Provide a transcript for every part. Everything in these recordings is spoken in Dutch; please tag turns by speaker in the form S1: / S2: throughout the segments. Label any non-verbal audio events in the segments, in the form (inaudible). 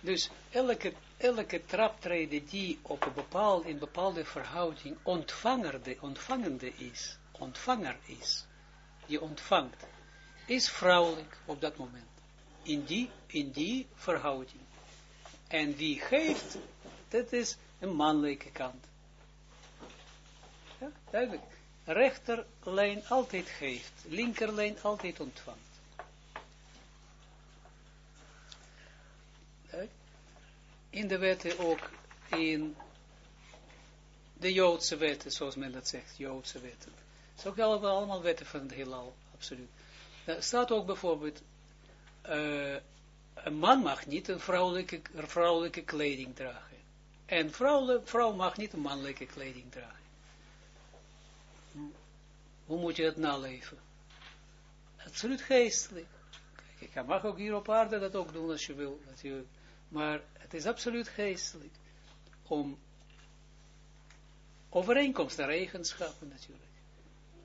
S1: Dus elke, elke traptreden die op een bepaald, in bepaalde verhouding ontvangerde, ontvangende is, ontvanger is, die ontvangt, is vrouwelijk op dat moment. In die, in die verhouding. En wie geeft, dat is een mannelijke kant. Duidelijk. Rechterlijn altijd geeft, linkerlijn altijd ontvangt. In de wetten ook, in de Joodse wetten, zoals men dat zegt, Joodse wetten. Het is ook allemaal, allemaal wetten van het heelal, absoluut. Er staat ook bijvoorbeeld, uh, een man mag niet een vrouwelijke, vrouwelijke kleding dragen. En vrouw, vrouw mag niet een mannelijke kleding dragen. Hoe moet je het naleven? Absoluut geestelijk. Kijk, je mag ook hier op aarde dat ook doen als je wil, natuurlijk. Maar het is absoluut geestelijk om overeenkomst naar eigenschappen natuurlijk.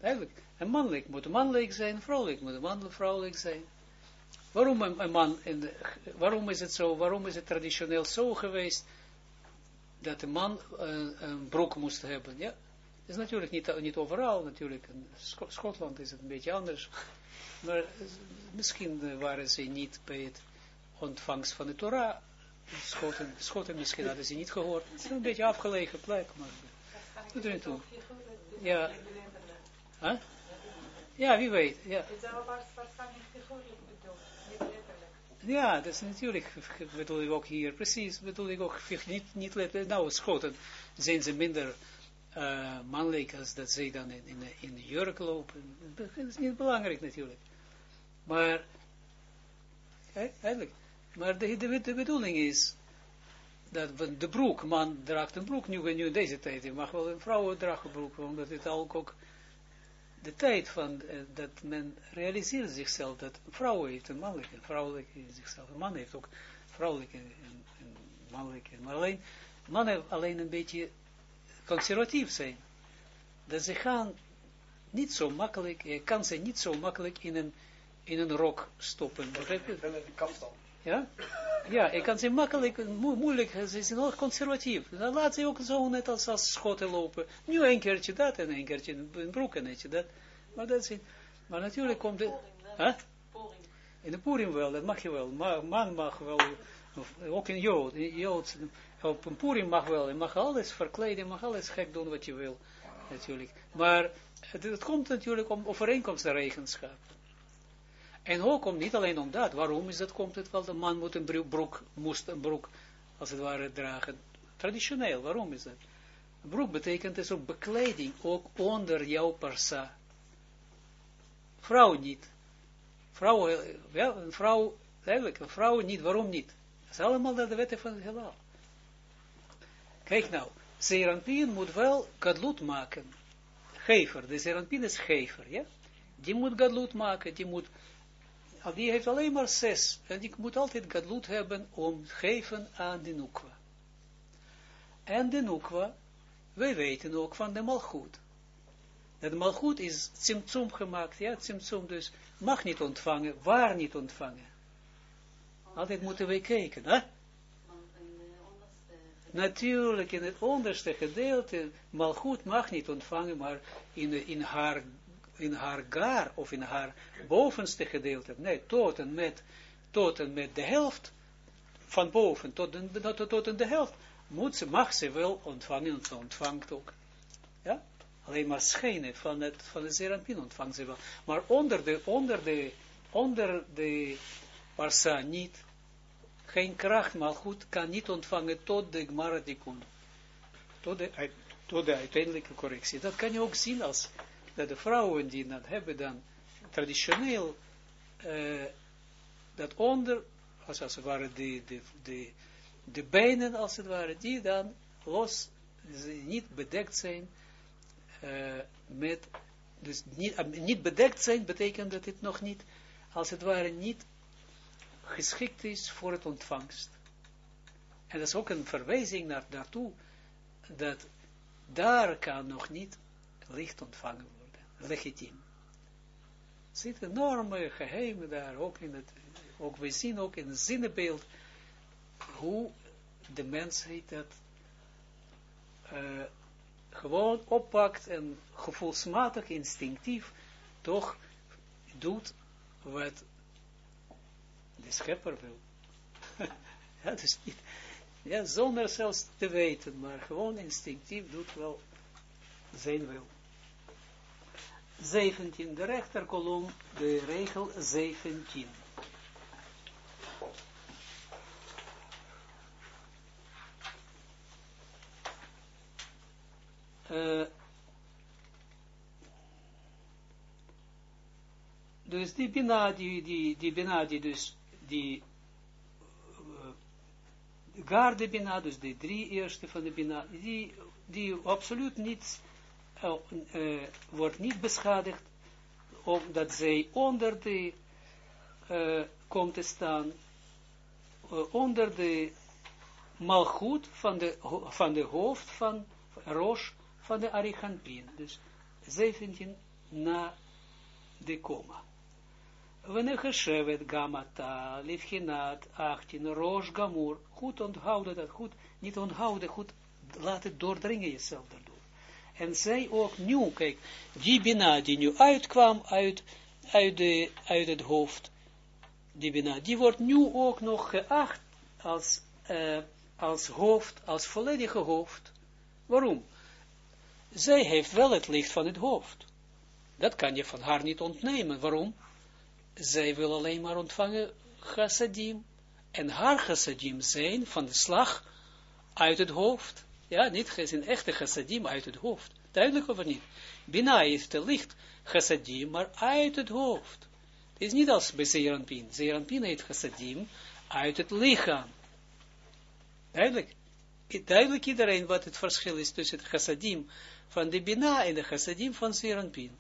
S1: Eigenlijk, een mannelijk moet mannelijk zijn, vrouwelijk moet mannelijk vrouwelijk zijn. Waarom een, man, de, waarom is het zo, waarom is het traditioneel zo geweest, dat een man een, een broek moest hebben, ja? Is natuurlijk niet, niet overal, natuurlijk, in Schotland is het een beetje anders, maar misschien waren ze niet bij het ontvangst van de Torah, Schoten, Schoten misschien hadden ze niet gehoord, het is een beetje afgelegen plek, maar doet toe. Ja. Huh? Ja, wie weet, ja. Ja, dat is natuurlijk, bedoel ik ook hier, precies, bedoel ik ook, (laughs) niet, niet let, nou, schoten, zijn ze minder uh, mannelijk als dat zij dan in, in, in de jurk lopen. Dat is niet belangrijk natuurlijk. Maar, eigenlijk, maar de, de, de bedoeling is, dat de broek, man draagt een broek, nu, nu in deze tijd, je mag wel een vrouw dragen broek, omdat het ook, ook de tijd van, uh, dat men realiseert zichzelf, dat een vrouw heeft een mannelijke, een vrouwelijke in zichzelf. Een man heeft ook vrouwelijke en, en mannelijke. Maar alleen, mannen alleen een beetje conservatief zijn. Dat ze gaan niet zo makkelijk, je kan ze niet zo makkelijk in een, in een rok stoppen. Ja? Ja, ik kan ze makkelijk, mo moeilijk, ze zijn nog conservatief. Dan laat ze ook zo net als, als schotten lopen. Nu een keertje dat en een keertje een broek en eentje dat. Maar dat is, maar natuurlijk komt het, huh? in de Purim wel, dat mag je wel. Man mag wel, ook in Jood, in Jood op een Purim mag wel, je mag alles verkleden, je mag alles gek doen wat je wil, natuurlijk. Maar het, het komt natuurlijk om overeenkomstregenschap. En ook om, niet alleen om dat, waarom is dat, komt het wel, de man moet een broek, moest een broek, als het ware, dragen. Traditioneel, waarom is dat? Broek betekent dus ook bekleding, ook onder jouw parsa. Vrouw niet. Vrouw, wel, een vrouw, eigenlijk, een vrouw niet, waarom niet? Dat is allemaal de wetten van het. Kijk nou, Zeranpien moet wel gadlut maken. Gever, de Zeranpien is gever, ja? Die moet gadlut maken, die moet die heeft alleen maar zes. En die moet altijd gadlut hebben om geven aan de nukwa. En de nukwa, wij weten ook van de malgoed. Dat malgoed is tsimtsum gemaakt, ja, tsimtsum dus mag niet ontvangen, waar niet ontvangen. Altijd moeten wij kijken, hè? Natuurlijk, in het onderste gedeelte, malgoed mag niet ontvangen, maar in, in haar in haar gar, of in haar bovenste gedeelte, nee, tot en met, tot en met de helft, van boven tot, en, tot, tot en de helft, moet ze, mag ze wel ontvangen, en ze ontvangt ook. Ja? Alleen maar schijnen van het, van de Serampin ontvangt ze wel. Maar onder de, onder de, onder de parsa niet, geen kracht, maar goed, kan niet ontvangen tot de Gmaradikun. Tot de, tot de uiteindelijke correctie. Dat kan je ook zien als dat de vrouwen die dat hebben dan traditioneel uh, dat onder, als, het ware de, de, de, de benen als het ware, die dan los, niet bedekt zijn uh, met, dus niet, uh, niet bedekt zijn betekent dat het nog niet, als het ware niet geschikt is voor het ontvangst. En dat is ook een verwijzing naar daartoe, dat daar kan nog niet licht ontvangen worden legitiem. Er zitten enorme geheimen daar, ook in het, ook we zien ook in het zinnenbeeld, hoe de mensheid dat uh, gewoon oppakt en gevoelsmatig, instinctief, toch doet wat de schepper wil. (laughs) ja, dus niet, ja, zonder zelfs te weten, maar gewoon instinctief doet wel zijn wil. 17, de rechterkolom, de regel 17. Uh, dus die Bina, die, die, die Bina, die dus, die uh, garde Bina, dus de drie eerste van de Bina, die, die absoluut niet, uh, wordt niet beschadigd, omdat zij onder de, uh, komt te staan, onder de malgoed van de, van de hoofd van Rosh, van de Arichampin. Dus 17 na de komma. Wanneer geshevet gamata, livchinat, 18, roos gamur. Goed onthouden dat, goed, niet onthouden, goed, laat het doordringen jezelf daardoor. En zij ook nu, kijk, die bina die nu uitkwam uit, uit, uit het hoofd, die bina, die wordt nu ook nog geacht als, uh, als hoofd, als volledige hoofd. Waarom? zij heeft wel het licht van het hoofd. Dat kan je van haar niet ontnemen. Waarom? Zij wil alleen maar ontvangen chassadim. En haar chassadim zijn van de slag uit het hoofd. Ja, niet geen echte chassadim uit het hoofd. Duidelijk of niet? Bina heeft het licht chassadim, maar uit het hoofd. Het is niet als bij Zeranpin. Zeranpin heeft chassadim uit het lichaam. Duidelijk. Duidelijk iedereen wat het verschil is tussen het chassadim van de Bina en de chassadim van Zeranpin.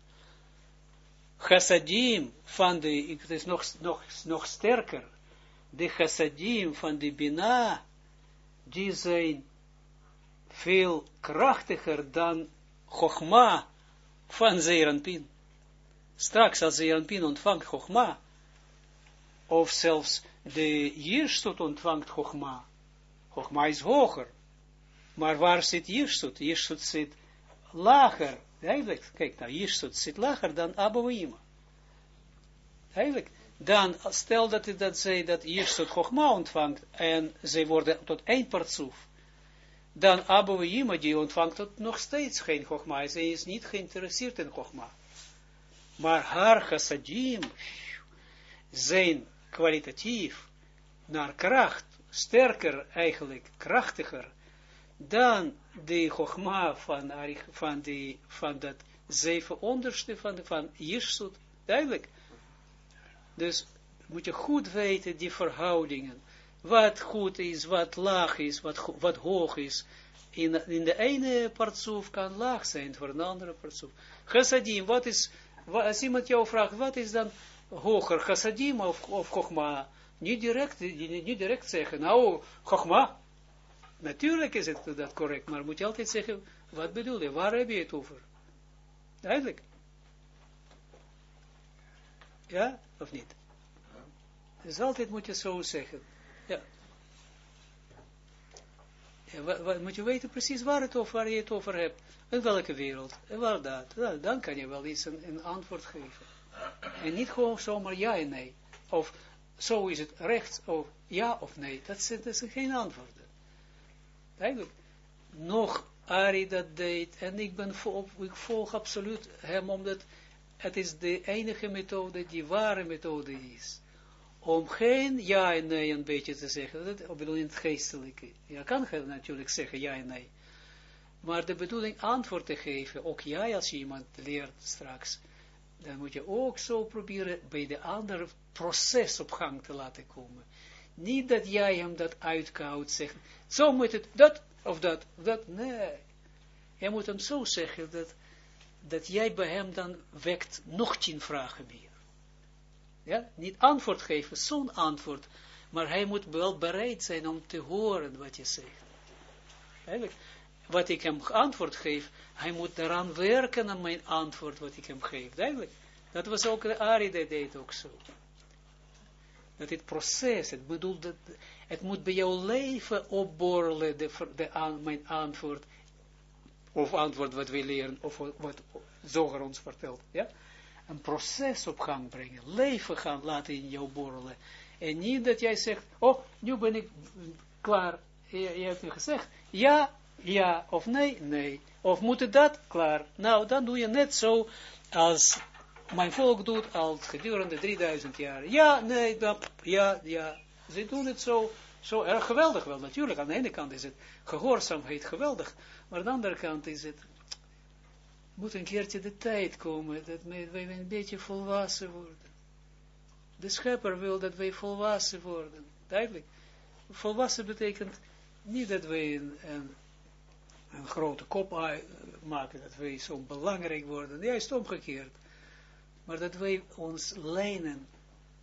S1: Chassadim van de, het is nog, nog, nog sterker, de chassadim van de Bina, die zijn veel krachtiger dan Chogma van Zeranpin. Straks als Zeranpin ontvangt Chogma, of zelfs de Jirsut ontvangt Chogma, Chogma is hoger, maar waar zit Jirsut? Jirsut zit lager, eigenlijk, kijk nou, Jirsut zit lager dan Abouima. Eigenlijk, dan, stel dat, dat zij dat Jirsut Chogma ontvangt, en zij worden tot één partsoef, dan Abouima, die ontvangt tot nog steeds geen Chogma, zij is niet geïnteresseerd in Chogma. Maar haar chassadim zijn kwalitatief naar kracht, sterker eigenlijk, krachtiger, dan de Chogma van, van, die, van dat zeven onderste van, van Jirsut, duidelijk. Dus moet je goed weten die verhoudingen. Wat goed is, wat laag is, wat, hoog is. In, in de ene partsoef kan laag zijn voor een andere partsoef. Chassadim, wat is, wat, als iemand jou vraagt, wat is dan hoger, chassadim of, of chogma? Niet direct, niet, direct zeggen, nou, chogma, Natuurlijk is het dat correct, maar moet je altijd zeggen, wat bedoel je, waar heb je het over? Duidelijk. Ja, of niet? Dus altijd moet je zo zeggen. Ja. ja moet je weten precies waar, het over, waar je het over hebt. In welke wereld. En waar dat. Dan kan je wel iets een, een antwoord geven. En niet gewoon zomaar ja en nee. Of zo is het rechts, of ja of nee. Dat is, dat is geen antwoord. Eigenlijk, nog Ari dat deed, en ik, ben vol, ik volg absoluut hem, omdat het is de enige methode, die ware methode is. Om geen ja en nee een beetje te zeggen, dat bedoel in het geestelijke. Je kan natuurlijk zeggen ja en nee. Maar de bedoeling antwoord te geven, ook jij als je iemand leert straks, dan moet je ook zo proberen bij de andere proces op gang te laten komen. Niet dat jij hem dat uitkoudt, zegt, zo moet het, dat, of dat, dat, nee. Je moet hem zo zeggen, dat, dat jij bij hem dan wekt nog tien vragen meer. Ja, niet antwoord geven, zo'n antwoord, maar hij moet wel bereid zijn om te horen wat je zegt. Eigenlijk, wat ik hem antwoord geef, hij moet eraan werken aan mijn antwoord wat ik hem geef. Eigenlijk, dat was ook de Ari, dat deed ook zo. dat dit proces, het bedoelt dat, het moet bij jouw leven opborrelen, de, de mijn antwoord, of antwoord wat we leren, of wat Zoger ons vertelt, ja, een proces op gang brengen, leven gaan laten in jou borrelen, en niet dat jij zegt, oh, nu ben ik klaar, je, je hebt gezegd, ja, ja, of nee, nee, of moet het dat, klaar, nou, dan doe je net zo, als mijn volk doet al gedurende 3000 jaar. Ja, nee, ja, ja. Ze doen het zo, zo erg geweldig wel. Natuurlijk, aan de ene kant is het gehoorzaamheid geweldig. Maar aan de andere kant is het, moet een keertje de tijd komen, dat wij een beetje volwassen worden. De schepper wil dat wij volwassen worden. Duidelijk. Volwassen betekent niet dat wij een, een, grote kop maken, dat wij zo belangrijk worden. Juist omgekeerd maar dat wij ons lenen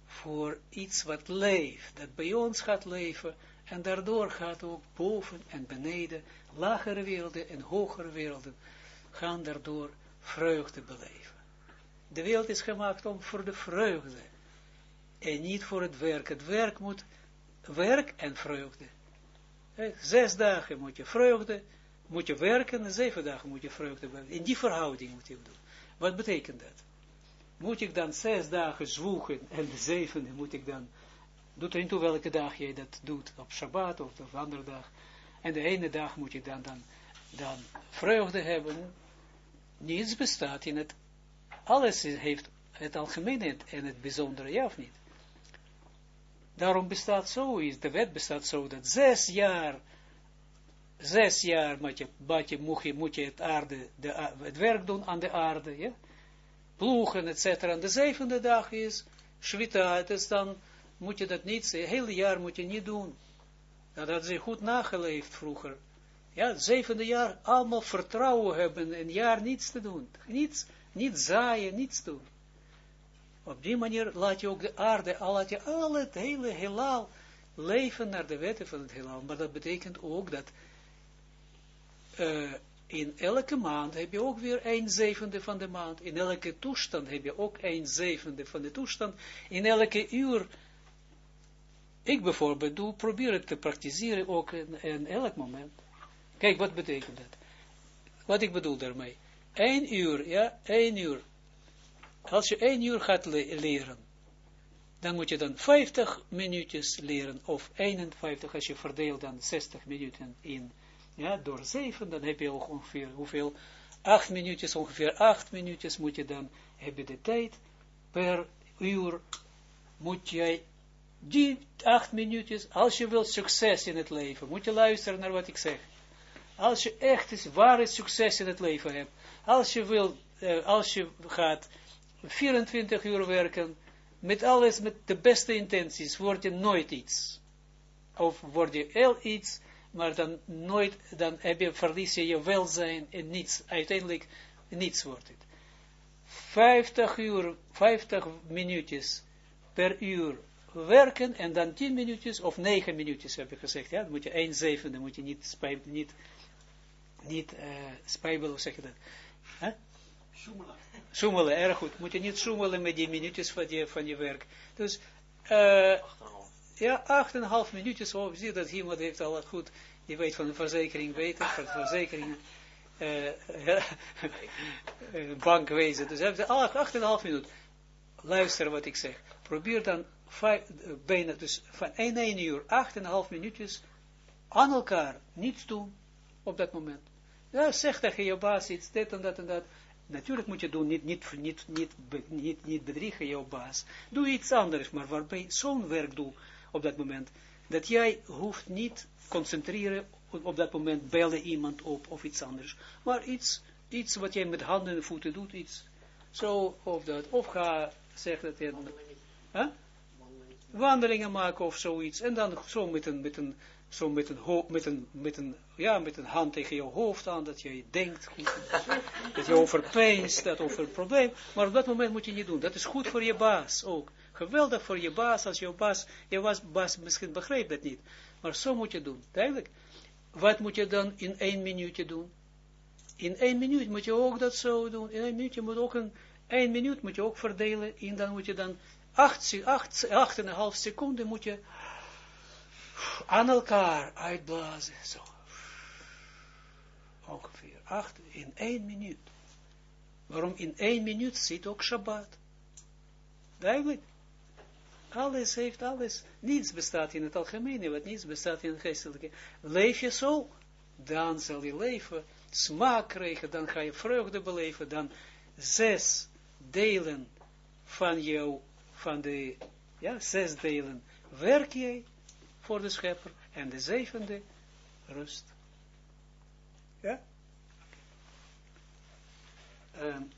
S1: voor iets wat leeft, dat bij ons gaat leven, en daardoor gaat ook boven en beneden, lagere werelden en hogere werelden, gaan daardoor vreugde beleven. De wereld is gemaakt om voor de vreugde, en niet voor het werk. Het werk moet werk en vreugde. Zes dagen moet je vreugde, moet je werken, en zeven dagen moet je vreugde beleven. In die verhouding moet je doen. Wat betekent dat? moet ik dan zes dagen zwoegen en de zevende moet ik dan, doet er toe welke dag je dat doet, op Shabbat of op andere dag, en de ene dag moet je dan, dan, dan vreugde hebben, niets bestaat in het, alles heeft het algemene en het bijzondere, ja of niet? Daarom bestaat zoiets, de wet bestaat zo, dat zes jaar, zes jaar moet je, moet je, moet moet je het, aarde, de, het werk doen aan de aarde, ja? ploegen, etc. En de zevende dag is Shvita, dus dan moet je dat niet, het hele jaar moet je niet doen. Dat had ze goed nageleefd vroeger. Ja, het zevende jaar, allemaal vertrouwen hebben, een jaar niets te doen. Niets, niet zaaien, niets doen. Op die manier laat je ook de aarde, laat je al het hele heelal leven naar de wetten van het heelal. Maar dat betekent ook dat uh, in elke maand heb je ook weer een zevende van de maand. In elke toestand heb je ook een zevende van de toestand. In elke uur. Ik bijvoorbeeld doe, probeer het te praktiseren ook in, elk moment. Kijk, wat betekent dat? Wat ik bedoel daarmee. Eén uur, ja, één uur. Als je één uur gaat leren, dan moet je dan 50 minuutjes leren, of 51 als je verdeelt dan 60 minuten in ja, door 7, dan heb je ongeveer, hoeveel, 8 minuutjes, ongeveer 8 minuutjes moet je dan, heb je de tijd, per uur moet jij die 8 minuutjes, als je wilt succes in het leven, moet je luisteren naar wat ik zeg. Als je echt is, ware succes in het leven hebt, als je wil, uh, als je gaat 24 uur werken, met alles, met de beste intenties, word je nooit iets. Of word je heel iets, maar dan nooit, dan heb je, verlies je je welzijn en niets, uiteindelijk niets wordt het. 50 uur, 50 minuutjes per uur werken en dan 10 minuutjes of 9 minuutjes heb je gezegd, ja, dan moet je 1 zevende, moet je niet niet, niet uh, spijbelen, hoe zeg je dat? Huh? Zoemelen. Zoemelen, erg goed. Moet je niet zoemelen met die minuutjes van je, van je werk. Dus, uh, ja, acht en een half minuutjes, oh, zie dat iemand heeft al goed, die weet van de verzekering beter, van de verzekeringen, uh, bankwezen. Dus hebben ze acht en een half minuut. Luister wat ik zeg. Probeer dan vijf, bijna, dus van 1, 1 uur, acht en een half minuutjes aan elkaar niets doen op dat moment. Ja, zeg tegen je baas iets, dit en dat en dat. Natuurlijk moet je doen, niet, niet, niet, niet, niet, niet bedriegen jouw baas. Doe iets anders, maar waarbij zo'n werk doe, op dat moment, dat jij hoeft niet concentreren op dat moment, bellen iemand op of iets anders, maar iets, iets wat jij met handen en voeten doet, iets zo of dat, of ga, zeg dat in, huh? wandelingen maken of zoiets, en dan zo met een, met een, zo met een, met een, met een, ja, met een hand tegen je hoofd aan, dat je denkt, dat je overpeinst, dat over een probleem, maar op dat moment moet je niet doen, dat is goed voor je baas ook, geweldig voor je baas, als je baas, je was, baas misschien begrijpt dat niet. Maar zo moet je doen, duidelijk. Wat moet je dan in één minuutje doen? In één minuut moet je ook dat zo doen. In één minuut, je moet ook een, één minuut moet je ook verdelen. En dan moet je dan acht, acht, acht en een half seconde moet je aan elkaar uitblazen. Zo. Ongeveer acht in één minuut. Waarom in één minuut zit ook Shabbat? Duidelijk. Alles heeft alles. Niets bestaat in het algemene, wat niets bestaat in het geestelijke. Leef je zo, dan zal je leven smaak krijgen, dan ga je vreugde beleven, dan zes delen van jou, van de, ja, zes delen werk jij voor de schepper, en de zevende rust. Ja? Um,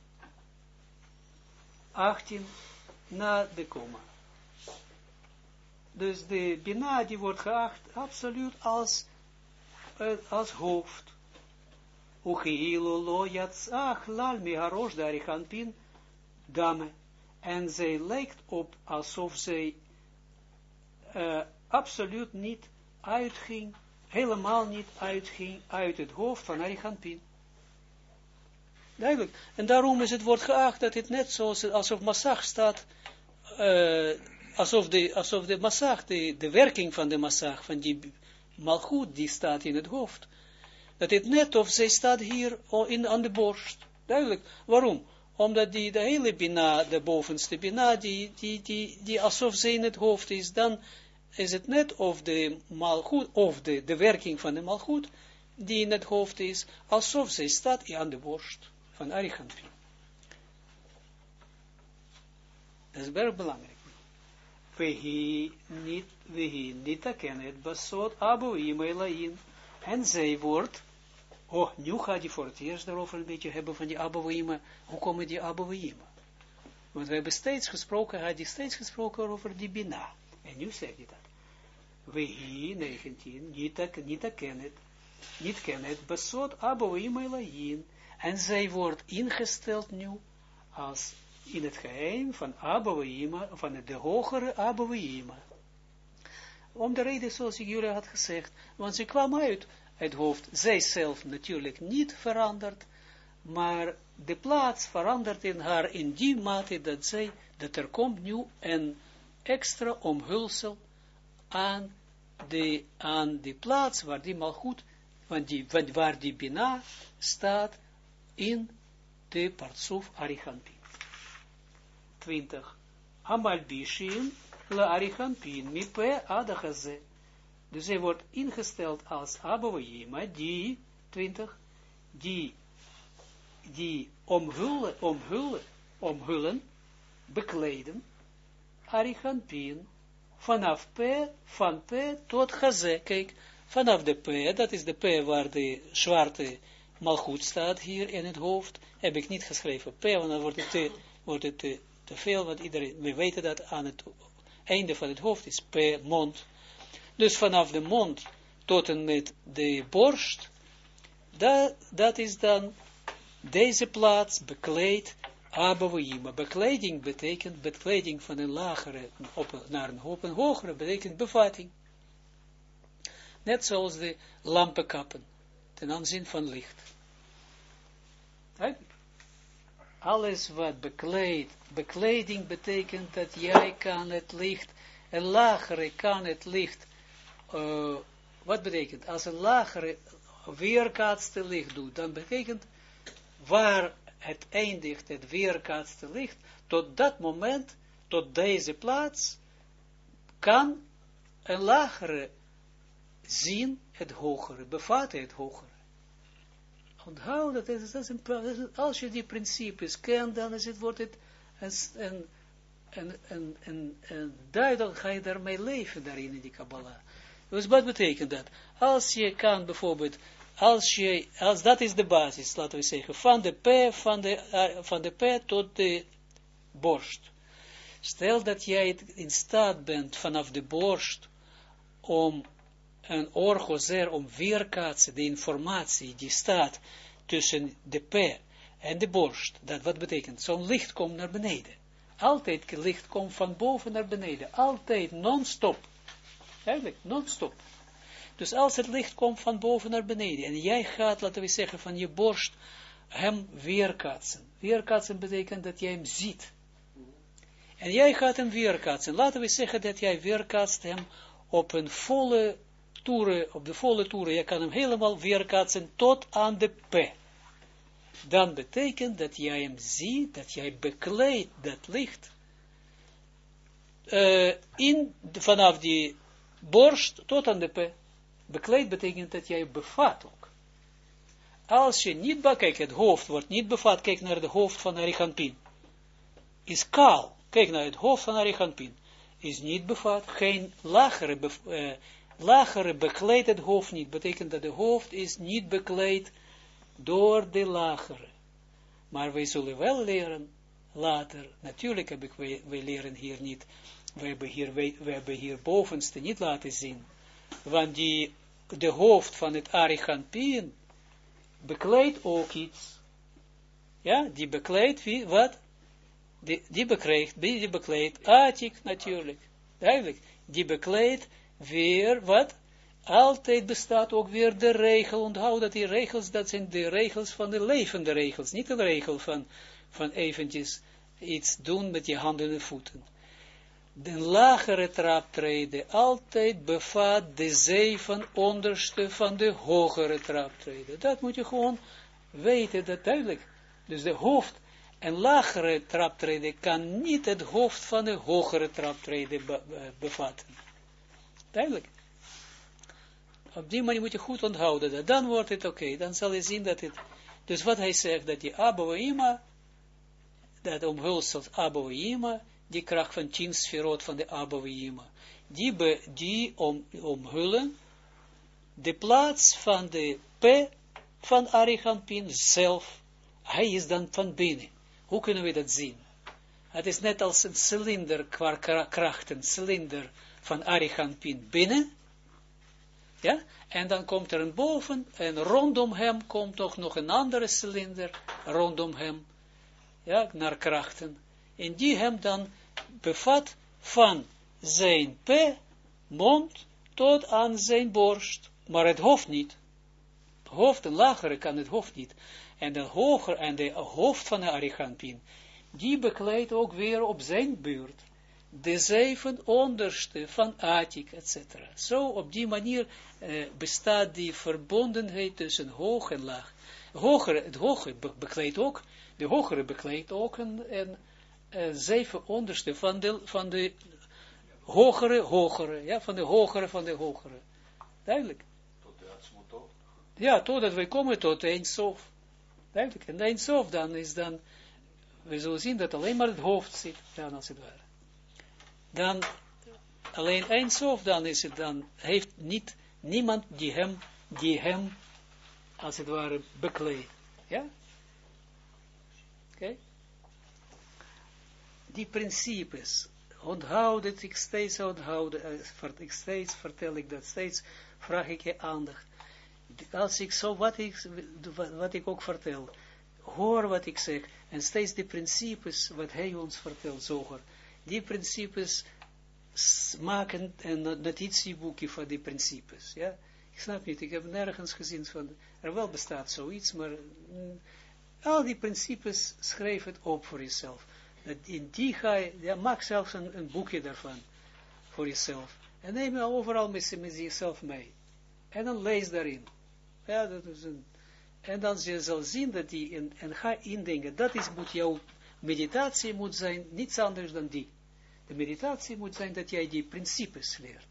S1: 18 na de komma. Dus de Bina die wordt geacht absoluut als, uh, als hoofd. Uchihilu lo yatzach lal miharosh darichanpin dame. En zij lijkt op alsof zij uh, absoluut niet uitging, helemaal niet uitging uit het hoofd van Arichanpin. Duidelijk. En daarom is het wordt geacht dat het net zoals alsof massag staat, uh, alsof de, alsof de massag, de, de werking van de massag, van die malgoed, die staat in het hoofd. Dat het net of zij staat hier in, aan de borst. Duidelijk. Waarom? Omdat die, de hele bina, de bovenste bina, die, die, die, die alsof zij in het hoofd is, dan is het net of de malgoed, of de, de werking van de malgoed, die in het hoofd is, alsof zij staat aan de borst van Arichampin. Dat is erg belangrijk. Wehi niet, wehi niet het basot abu imelain. En zij wordt, oh, nu gaat hij voor het eerst daarover een beetje hebben van die abu Hoe komen die abu Want we hebben steeds gesproken, hij steeds gesproken over die bina. En nu zegt hij dat. Wehi 19, niet, niet herkennen, niet kennen het basot abu imelain. En zij wordt ingesteld nu als in het geheim van Abouima, van de hogere Abouima. Om de reden zoals ik jullie had gezegd, want ze kwam uit het hoofd, zij zelf natuurlijk niet veranderd, maar de plaats verandert in haar in die mate dat zij, dat er komt nu een extra omhulsel aan de, aan de plaats waar die malgoed, want die, waar die bina staat, in de partsuf Arichampin. 20. Amal bishin la Arichampin mipe adachaze. Dus hij wordt ingesteld als Abouima, die, 20, die, die omhullen, omhullen, omhullen, bekleden, Arichampin, vanaf P, van P tot Gaze. Kijk, vanaf de P, dat is de P waar de zwarte goed staat hier in het hoofd, heb ik niet geschreven P, want dan wordt het te, wordt te veel, want iedereen, we weten dat aan het einde van het hoofd is P, mond. Dus vanaf de mond tot en met de borst, dat, dat is dan deze plaats bekleed Abouima. Bekleding betekent bekleding van een lagere op, naar een, op een hogere, betekent bevatting. Net zoals de lampenkappen ten aanzien van licht. Alles wat bekleed, bekleding betekent dat jij kan het licht, een lagere kan het licht, uh, wat betekent, als een lagere weerkaatste licht doet, dan betekent waar het eindigt, het weerkaatste licht, tot dat moment, tot deze plaats, kan een lagere zien het hogere, bevatten het hogere. Onthoud dat, als je die principes kent, dan is het, wordt het een, een, een, een, een duidelijk, ga je daarmee leven daarin in die Kabbalah. Dus wat betekent dat? Als je kan bijvoorbeeld, als je, als dat is de basis, laten we zeggen, van de P, van de, uh, van de P tot de borst. Stel dat jij in staat bent vanaf de borst om een orgozer om weerkaatsen, de informatie die staat tussen de P en de borst. Dat wat betekent? Zo'n licht komt naar beneden. Altijd licht komt van boven naar beneden. Altijd non-stop. Eigenlijk non-stop. Dus als het licht komt van boven naar beneden en jij gaat, laten we zeggen, van je borst hem weerkaatsen. Weerkaatsen betekent dat jij hem ziet. En jij gaat hem weerkaatsen. Laten we zeggen dat jij weerkaatst hem op een volle toeren, op de volle toeren. Je kan hem helemaal weerkaatsen tot aan de P. Dan betekent dat jij hem ziet, dat jij bekleedt dat licht. Uh, in, vanaf die borst tot aan de P. Bekleed betekent dat jij bevat ook. Als je niet bekijkt, het hoofd wordt niet bevat, kijk naar het hoofd van Arichampin. Is kaal. Kijk naar het hoofd van Arichampin. Is niet bevat, geen lagere, uh, lagere bekleed het hoofd niet. Betekent dat de hoofd is niet bekleed door de lagere. Maar wij zullen wel leren later, natuurlijk heb ik, wij, leren hier niet, we hebben hier, wij, hebben hier bovenste niet laten zien, want die, de hoofd van het Arichampien bekleedt ook iets. Ja, die bekleedt, wie, wat? Die, die bekleedt, die bekleedt, Atik natuurlijk, duidelijk, die bekleedt weer, wat? Altijd bestaat ook weer de regel, onthoud dat die regels, dat zijn de regels van de levende regels, niet de regel van, van eventjes iets doen met je handen en voeten de lagere traptreden altijd bevat de zeven onderste van de hogere traptreden. Dat moet je gewoon weten, dat duidelijk. Dus de hoofd en lagere traptreden kan niet het hoofd van de hogere traptreden be bevatten. Duidelijk. Op die manier moet je goed onthouden dat. Dan wordt het oké. Dan zal je zien dat het... Dus wat hij zegt, dat die Abouima, dat omhulsels Abouima, die kracht van tien sferot van de Abouima, die, be, die om, omhullen de plaats van de P van Arichampin zelf. Hij is dan van binnen. Hoe kunnen we dat zien? Het is net als een cilinder qua kracht, een cilinder van Arichampin binnen. Ja, en dan komt er een boven, en rondom hem komt toch nog een andere cilinder, rondom hem, ja, naar krachten. En die hem dan bevat van zijn p, mond, tot aan zijn borst, maar het hoofd niet. Het hoofd, een lagere kan het hoofd niet. En de hoger, en de hoofd van de Arichampin, die bekleedt ook weer op zijn beurt de zeven onderste van Atik, etc. Zo op die manier eh, bestaat die verbondenheid tussen hoog en laag. Hogere, het hogere bekleedt ook, de hogere bekleedt ook een, een zeven onderste van de, van de hogere, hogere, ja, van de hogere, van de hogere. Duidelijk. Tot de. Ja, totdat wij komen tot Eindsof. Duidelijk. En Eindsof dan is dan, we zullen zien dat alleen maar het hoofd zit, dan als het ware. Dan, alleen Eindsof, dan is het dan, heeft niet, niemand die hem, die hem, als het ware, bekleedt. Ja? Oké? Die principes, onthoud het, ik steeds onthoud, uh, ik steeds vertel ik dat, steeds vraag ik je aandacht. Als ik zo, wat ik, wat ik ook vertel, hoor wat ik zeg, en steeds die principes, wat hij ons vertelt, zoger, die principes maken een notitieboekje van die principes, ja. Ik snap niet, ik heb nergens gezien van, er wel bestaat zoiets, maar mm, al die principes schrijf het op voor jezelf. Dat in die ga je, ja, maak zelfs een, boekje daarvan, voor jezelf. En neem je overal met, met jezelf mee. En dan lees daarin. Ja, dat is een, en dan je zal zien dat die, in, en ga indenken, dat is, moet jouw meditatie moet zijn, niets anders dan die. De meditatie moet zijn dat jij die principes leert.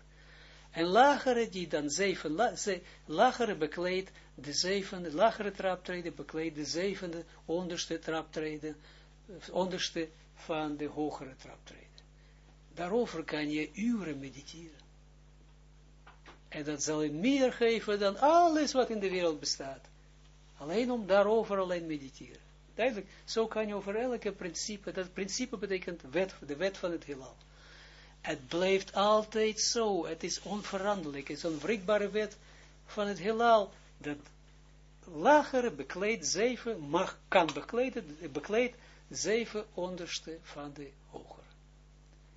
S1: En lagere die dan zeven, la, ze, lagere bekleedt de zevende, lagere traptreden bekleedt de zevende, onderste traptreden, onderste van de hogere traptreden. Daarover kan je uren mediteren. En dat zal je meer geven dan alles wat in de wereld bestaat. Alleen om daarover alleen mediteren. Duidelijk, zo kan je over elke principe, dat principe betekent wet, de wet van het heelal. Het blijft altijd zo, het is onveranderlijk, het is een onwrikbare wet van het heelal, dat lagere bekleed zeven mag, kan bekleden, bekleed zeven onderste van de hogere.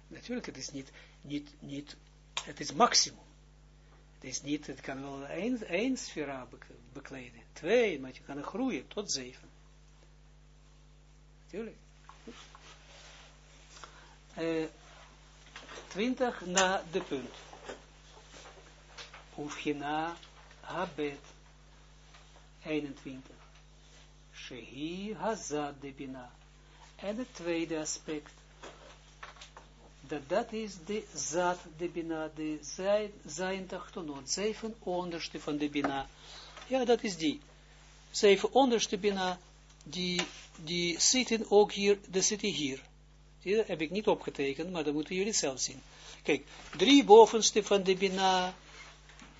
S1: Natuurlijk, het is niet, niet, niet, het is maximum. Het is niet, het kan wel één, één sfera bekleden, twee, maar je kan groeien tot zeven. Natuurlijk. uh, 20 na de punt. Ufchina habet 21. Shehi hazad de bina. En het tweede aspect, dat dat is de zad de bina, de zijn, zeven onderste van de bina. Ja, dat is die. Zeven onderste bina, die, die zitten ook hier, die zitten hier. Zie heb ik niet opgetekend, maar dat moeten jullie zelf zien. Kijk, drie bovenste van de bina,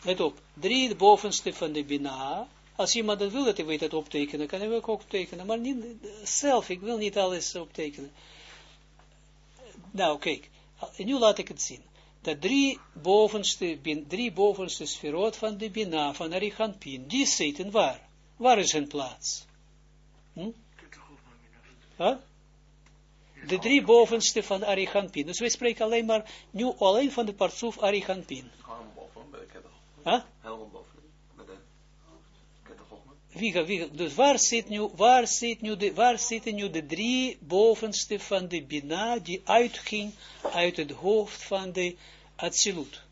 S1: let op, drie bovenste van de bina, als iemand dat wil dat hij weet het optekenen, kan hij ook optekenen, maar niet zelf, ik wil niet alles optekenen. Nou, kijk, nu laat ik het zien. De drie bovenste, drie bovenste sferot van de Bina, van Arichampin, die zitten waar? Waar is hun plaats? Hm? Huh? De drie bovenste van Arichampin. Dus wij spreken alleen maar, nu alleen van de partsoef Arichampin.
S2: Helemaal boven, bij de kettel.
S1: Huh?
S2: Helemaal boven.
S1: Wie, wie, dus waar, zit nu, waar, zit nu de, waar zitten nu de drie bovenste van de Bina die uitging uit het hoofd van de Atsilut?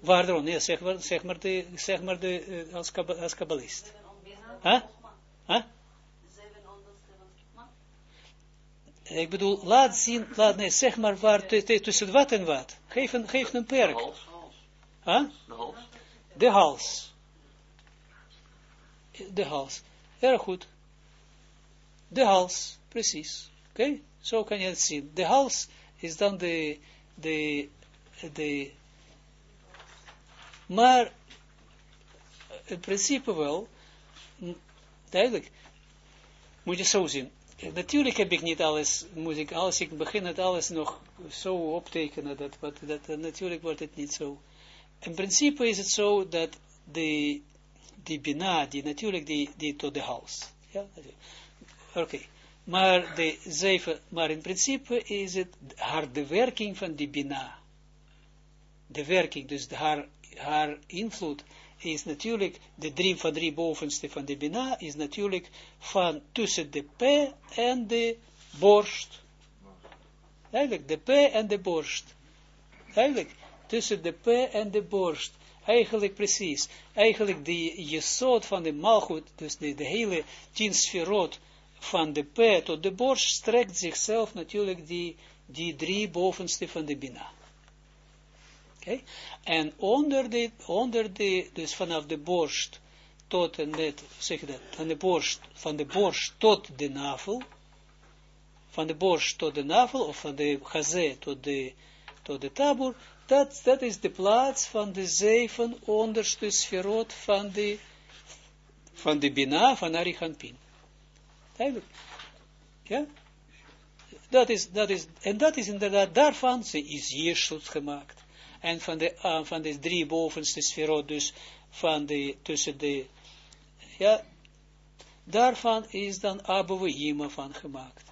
S1: Waar eronder? Ja, zeg maar, zeg maar, de, zeg maar de, uh, als, kab als kabbalist. Huh? Huh? Ik bedoel, laat zien, laat, nee, zeg maar waar, tussen wat en wat. Geef een, geef een perk.
S2: De hals.
S1: Huh?
S2: De hals.
S1: De hals de hals. Erg goed. De hals, precies. Oké, okay? zo kan je het zien. De hals is dan de, de, de, maar in principe wel, duidelijk, moet je zo zien. Natuurlijk heb ik niet alles, moet ik, als ik begin het alles nog zo optekenen, dat, wat, dat, natuurlijk wordt het niet zo. In principe is het zo dat de die bina, die natuurlijk die, die tot de hals. Ja, oké. Okay. Maar de zeven, maar in principe is het haar de werking van die bina. De werking, dus de, haar, haar invloed is natuurlijk, de drie van drie bovenste van de bina, is natuurlijk van tussen de p en de borst. Eigenlijk, de p en de borst. Eigenlijk, tussen de p en de borst eigenlijk precies, eigenlijk de jesot van de malgoed, dus de, hele tien sferot van de p tot de borst, strekt zichzelf natuurlijk die, die drie bovenste van de bina. Okay? en onder de, onder de, dus vanaf de borst tot en net, zeg dat, van de borst, van de borst tot de navel, van de borst tot de navel, of van de gazé tot de, tot de tabur, dat, dat is de plaats van de zeven onderste sferot van de, van de Bina van Arichampin. Duidelijk. Ja? Dat is, dat is, en dat is inderdaad, daarvan ze is Jeshut gemaakt. En van de, uh, van de drie bovenste sferot, dus van de, tussen de, ja, daarvan is dan Abu van gemaakt.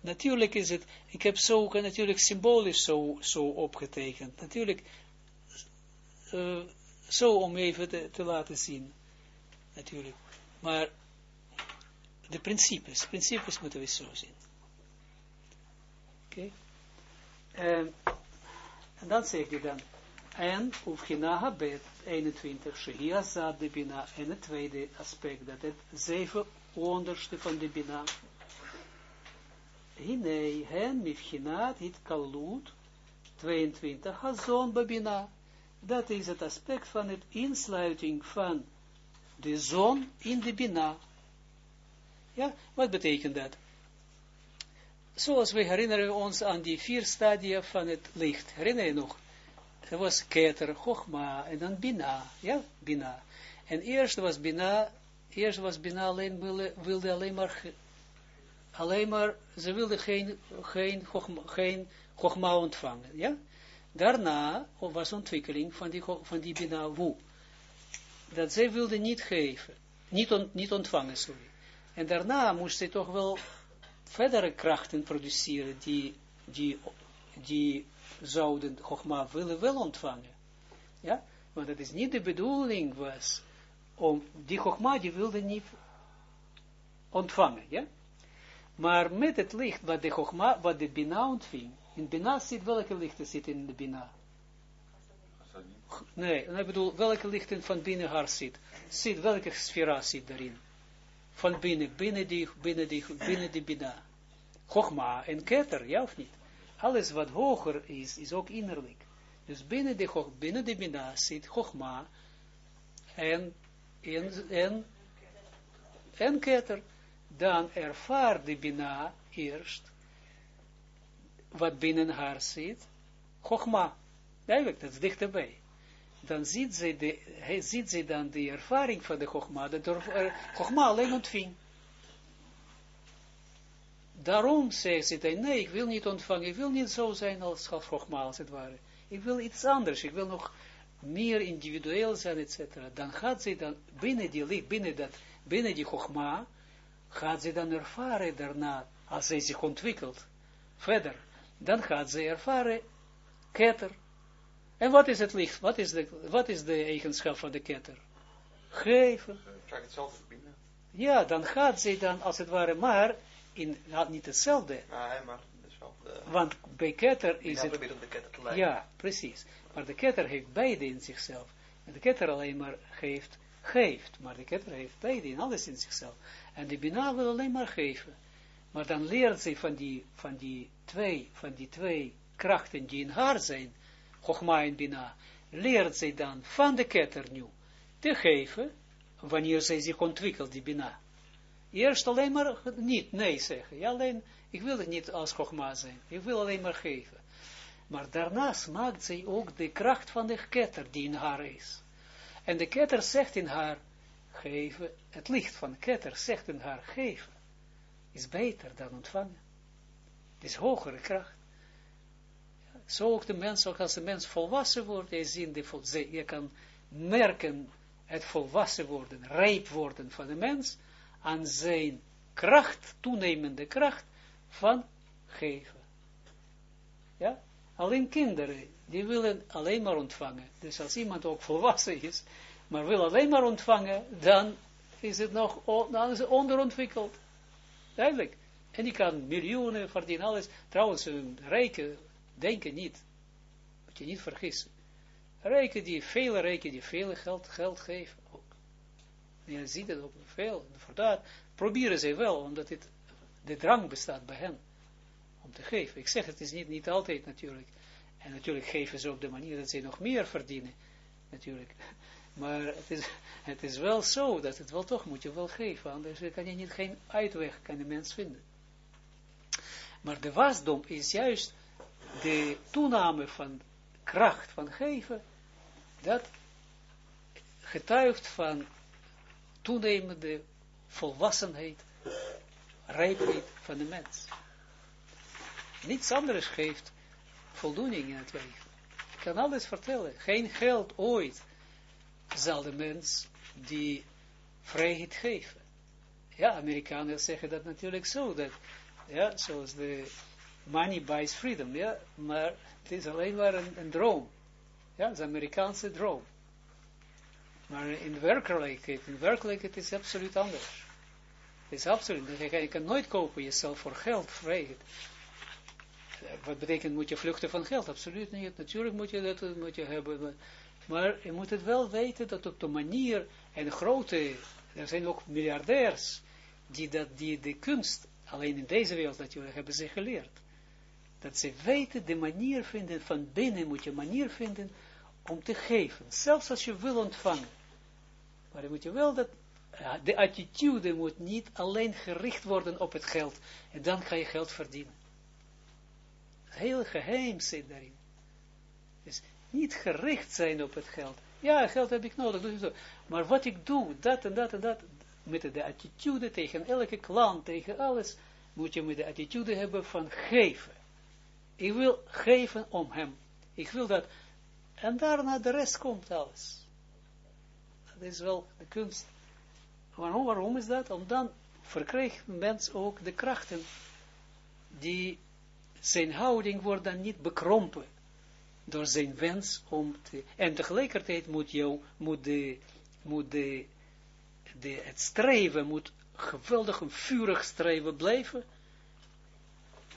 S1: Natuurlijk is het, ik heb zo, natuurlijk symbolisch zo, zo opgetekend. Natuurlijk, uh, zo om even te, te, laten zien. Natuurlijk. Maar de principes, principes moeten we zo zien. Oké. Okay. Um, en dan zeg je dan, en Ufchina Habet 21, Shehia Zad de Bina, en het tweede aspect, dat het zeven onderste van de Bina, Hinei hen mifchinat hit kalut 22 hazon babina. Dat is het aspect van het insluiting van de zon in de bina. Ja, wat betekent dat? Zoals we herinneren ons aan die vier stadia van het licht. Herinner je nog? Er was keter, chogma en dan bina. Ja, bina. En eerst was bina, eerst was bina alleen, wilde, wilde alleen maar alleen maar, ze wilden geen, geen, geen ontvangen, ja. Daarna was ontwikkeling van die, van die Bina Wu. Dat zij wilden niet geven, niet, niet ontvangen, sorry. En daarna moest zij toch wel verdere krachten produceren die, die, die zouden Chogma willen wel ontvangen. Ja, want dat is niet de bedoeling was, om die Chogma die wilde niet ontvangen, ja. Maar met het licht, wat de Chogma, wat de Bina ontving, in Bina zit, welke lichten zitten in de Bina? Nee, ik bedoel, welke lichten van binnen haar zit? Zit, welke sfera zit daarin? Van binnen, binnen die, binnen die, binnen die Bina. Chogma en Keter, ja of niet? Alles wat hoger is, is ook innerlijk. Dus binnen de, binnen de Bina zit Chogma en, en, en, en Keter. Dan ervaart de Bina eerst wat binnen haar zit, Chogma. Duidelijk, dat is dichterbij. Dan ziet ze, de, ziet ze dan de ervaring van de Chogma, dat de Chogma alleen ontving. Daarom zegt ze nee, ik wil niet ontvangen, ik wil niet zo zijn als Chogma, als het ware. Ik wil iets anders, ik wil nog meer individueel zijn, etc. Dan gaat ze dan binnen die licht, binnen, dat, binnen die Chogma, gaat ze dan ervaren daarna, als zij zich ontwikkelt, verder, dan gaat ze ervaren ketter. En wat is het licht? Wat is de, wat is de eigenschap van de ketter? Geven. Ja, dan gaat ze dan, als het ware, maar, in, niet hetzelfde.
S3: Nee, maar dezelfde.
S1: Want bij ketter is
S3: het...
S1: het...
S3: de ketter te
S1: Ja, precies. Maar de ketter heeft beide in zichzelf. En de ketter alleen maar geeft, geeft. Maar de ketter heeft beide in alles in zichzelf. En de Bina wil alleen maar geven. Maar dan leert ze van die, van die twee, van die twee krachten die in haar zijn, Chogma en Bina, leert zij dan van de ketter nu te geven, wanneer zij zich ontwikkelt, die Bina. Eerst alleen maar niet nee zeggen. Ja, alleen, ik wil het niet als Chogma zijn. Ik wil alleen maar geven. Maar daarnaast maakt zij ook de kracht van de ketter die in haar is. En de ketter zegt in haar, geven, het licht van de ketter zegt in haar, geven, is beter dan ontvangen. Het is hogere kracht. Zo ook de mens, ook als de mens volwassen wordt, je, ziet je kan merken het volwassen worden, rijp worden van de mens, aan zijn kracht, toenemende kracht, van geven. Ja? Alleen kinderen, die willen alleen maar ontvangen. Dus als iemand ook volwassen is, maar wil alleen maar ontvangen, dan is het nog dan is het onderontwikkeld. Duidelijk. En die kan miljoenen verdienen, alles. Trouwens, een rijke denken niet. Moet je niet vergissen. Rijken die, vele rijken die veel geld, geld geven. Ook. Je ziet het ook veel. Dat proberen ze wel, omdat het, de drang bestaat bij hen. Om te geven. Ik zeg het is niet, niet altijd natuurlijk. En natuurlijk geven ze op de manier dat ze nog meer verdienen. Natuurlijk. Maar het is, het is wel zo, dat het wel toch moet je wel geven, anders kan je niet geen uitweg, kan de mens vinden. Maar de wasdom is juist de toename van kracht van geven, dat getuigt van toenemende volwassenheid, rijpheid van de mens. Niets anders geeft voldoening in het leven. Ik kan alles vertellen. Geen geld ooit zal de mens die vrijheid geven. Ja, Amerikanen zeggen dat natuurlijk zo, dat, ja, zoals de money buys freedom, ja, maar het is alleen maar een, droom. Ja, het is een Amerikaanse droom. Maar in werkelijkheid, in werkelijkheid is het absoluut anders. Het is absoluut, je kan nooit kopen jezelf voor geld, vrijheid. Wat betekent, moet je vluchten van geld? Absoluut niet. Natuurlijk moet je dat moet je hebben. Maar je moet het wel weten dat op de manier, en grote, er zijn ook miljardairs, die, dat, die de kunst, alleen in deze wereld natuurlijk, hebben ze geleerd. Dat ze weten de manier vinden, van binnen moet je manier vinden om te geven. Zelfs als je wil ontvangen. Maar dan moet je wel dat, de attitude moet niet alleen gericht worden op het geld. En dan ga je geld verdienen. Heel geheim zit daarin. Dus niet gericht zijn op het geld. Ja, geld heb ik nodig, zo. Maar wat ik doe, dat en dat en dat, met de attitude tegen elke klant, tegen alles, moet je met de attitude hebben van geven. Ik wil geven om hem. Ik wil dat. En daarna de rest komt alles. Dat is wel de kunst. Waarom, waarom is dat? Om dan verkrijgt mens ook de krachten die zijn houding wordt dan niet bekrompen door zijn wens om te, en tegelijkertijd moet jou, moet de, moet de, de, het streven, moet geweldig een vurig streven blijven,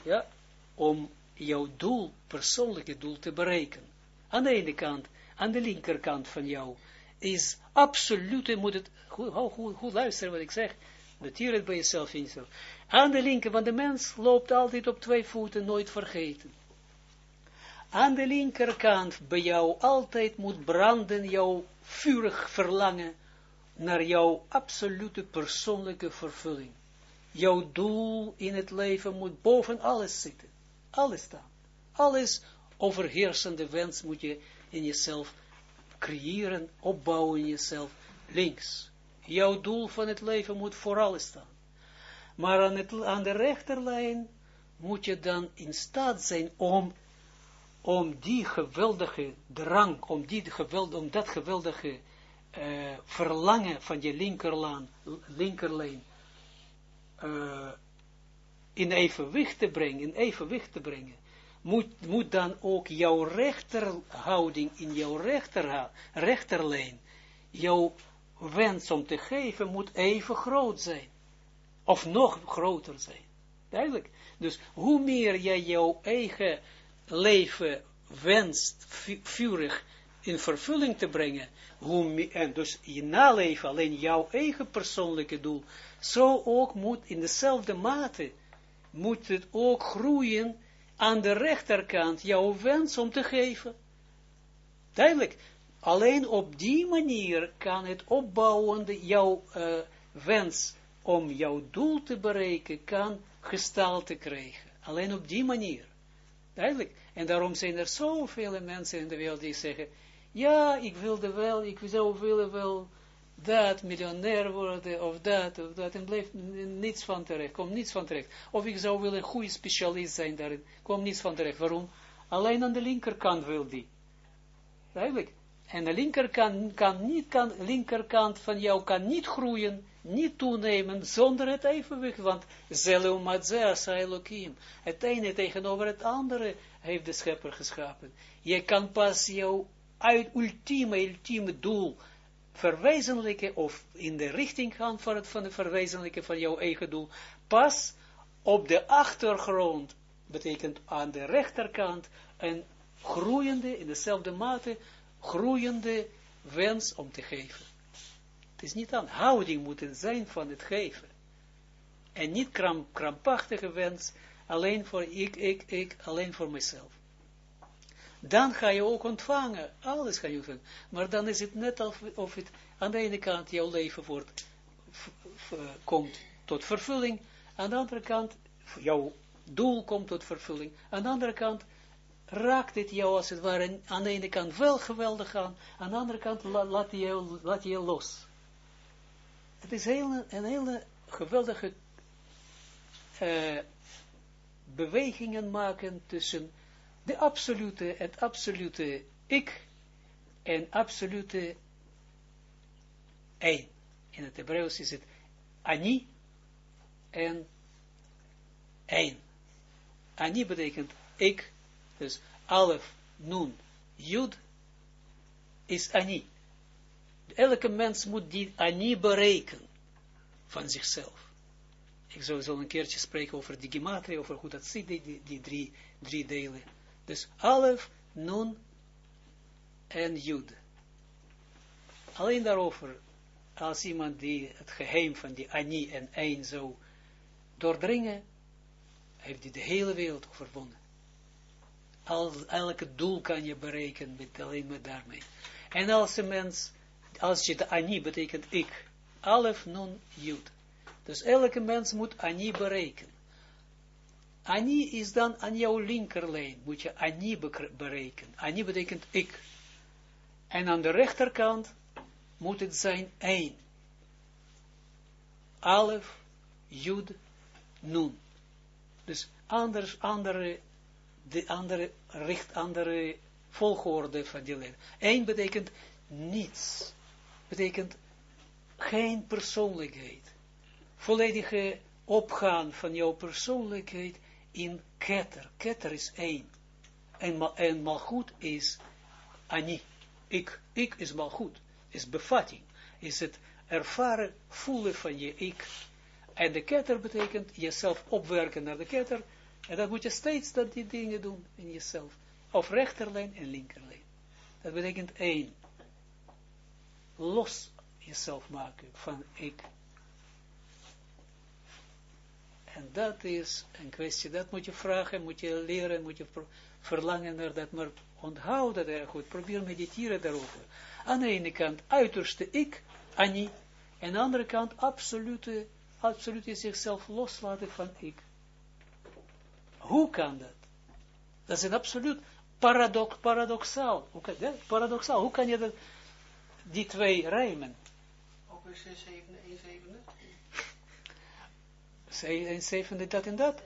S1: ja, om jouw doel, persoonlijke doel te bereiken. Aan de ene kant, aan de linkerkant van jou, is absolute, moet het, goed, goed luisteren wat ik zeg, Het bij jezelf in jezelf. Aan de linker, want de mens loopt altijd op twee voeten, nooit vergeten. Aan de linkerkant bij jou altijd moet branden jouw vurig verlangen naar jouw absolute persoonlijke vervulling. Jouw doel in het leven moet boven alles zitten. Alles staan. Alles overheersende wens moet je in jezelf creëren, opbouwen in jezelf, links. Jouw doel van het leven moet vooral staan. Maar aan, de rechterlijn moet je dan in staat zijn om, om die geweldige drang, om, die geweld, om dat geweldige uh, verlangen van je linkerlaan, linkerlijn uh, in evenwicht te brengen, in evenwicht te brengen, moet, moet dan ook jouw rechterhouding in jouw rechter, rechterlijn, jouw wens om te geven moet even groot zijn. Of nog groter zijn. Duidelijk. Dus hoe meer jij jouw eigen leven wenst, vurig in vervulling te brengen, hoe meer, en dus je naleven alleen jouw eigen persoonlijke doel, zo ook moet in dezelfde mate, moet het ook groeien aan de rechterkant, jouw wens om te geven. Duidelijk, Alleen op die manier kan het opbouwende jouw uh, wens om jouw doel te bereiken, kan gestalte krijgen. Alleen op die manier. Duidelijk. En daarom zijn er zoveel mensen in de wereld die zeggen, ja, ik wilde wel, ik zou willen wel dat, miljonair worden, of dat, of dat, en blijft niets van terecht, komt niets van terecht. Of ik zou willen een goede specialist zijn daarin, komt niets van terecht. Waarom? Alleen aan de linkerkant wil die. Duidelijk. En de linkerkant, kan niet, kan, linkerkant van jou kan niet groeien, niet toenemen, zonder het evenwicht, want zelumatzea elokim. Het ene tegenover het andere heeft de schepper geschapen. Je kan pas jouw uit ultieme, ultieme doel verwezenlijken, of in de richting gaan van het, van de verwezenlijken van jouw eigen doel, pas op de achtergrond, betekent aan de rechterkant, een groeiende, in dezelfde mate, groeiende wens om te geven. Het is niet aan houding moeten zijn van het geven. En niet kram, krampachtige wens, alleen voor ik, ik, ik, alleen voor mezelf. Dan ga je ook ontvangen, alles ga je ontvangen. Maar dan is het net of, of het aan de ene kant jouw leven wordt, komt tot vervulling, aan de andere kant jouw doel komt tot vervulling, aan de andere kant raakt het jou als het ware aan de ene kant wel geweldig aan, aan de andere kant laat je, laat je los. Het is heel, een hele geweldige uh, bewegingen maken tussen de absolute, het absolute ik en absolute één. In het Hebreeuws is het ani en één. Ani betekent ik dus alef, nun, jud, is ani. Elke mens moet die ani bereiken van zichzelf. Ik zal zo een keertje spreken over die gematria, over hoe dat zit, die, die, drie, drie delen. Dus alef, nun en jud. Alleen daarover, als iemand die het geheim van die ani en een zou doordringen, heeft hij de hele wereld overwonnen. Al, elke doel kan je bereiken met alleen met daarmee. En als een mens, als je de ani betekent ik, alef non jud. Dus elke mens moet ani bereiken. Ani is dan aan jouw linkerlijn, moet je ani bereiken. Ani betekent ik. En aan de rechterkant moet het zijn één. Alef, jud, nun. Dus anders, andere de andere richt andere volgorde van die leer. Eén betekent niets. Betekent geen persoonlijkheid. Volledige opgaan van jouw persoonlijkheid in ketter. Ketter is één. En, en malgoed is ani. Ik, ik is malgoed. Is bevatting. Is het ervaren voelen van je ik. En de ketter betekent jezelf opwerken naar de ketter En dan moet je steeds dat die dingen doen in jezelf. Of rechterlijn en linkerlijn. Dat betekent één. Los jezelf maken van ik. En dat is een kwestie, dat moet je vragen, moet je leren, moet je verlangen naar dat, maar onthoud dat erg goed, probeer mediteren daarover. Aan de ene kant uiterste ik, Annie, en aan de andere kant absolute, absolute zichzelf loslaten van ik. Hoe kan dat? Dat is een absoluut paradox, paradoxaal. Hoe kan, paradoxaal. Hoe kan je dat, die twee rijmen?
S3: Ook weer 6, 7, 1 zevende?
S1: Een zevende dat en dat?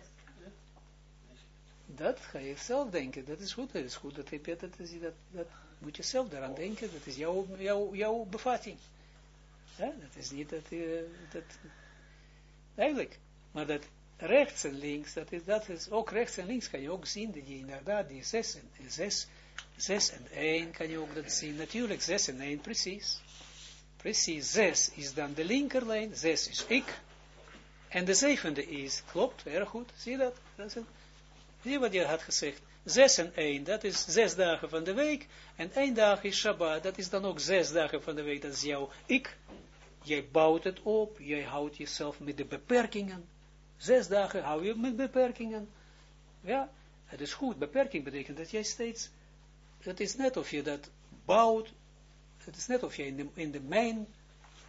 S1: Dat ga je zelf denken. Dat is goed. Dat is goed. Dat, heb je, dat, is, dat, dat moet je zelf daaraan denken. Dat is jouw, jouw, jouw bevatting. Ja, dat is niet dat, uh, dat eigenlijk. Maar dat rechts en links, dat is, dat is ook rechts en links kan je ook zien, dat je inderdaad die 6 en 6, 6 en 1 kan je ook dat zien. Natuurlijk 6 en 1, precies. Precies, 6 is dan de linkerlijn, 6 is ik. En de zevende is, klopt, erg goed, zie je dat? dat is een, zie wat je had gezegd. 6 en 1, dat is 6 dagen van de week. En 1 dag is Shabbat, dat is dan ook 6 dagen van de week, dat is jouw ik. Jij bouwt het op, jij houdt jezelf met de beperkingen Zes dagen hou je met beperkingen. Ja, het is goed. Beperking betekent dat jij steeds, het is net of je dat bouwt, het is net of je in de, in de mijn,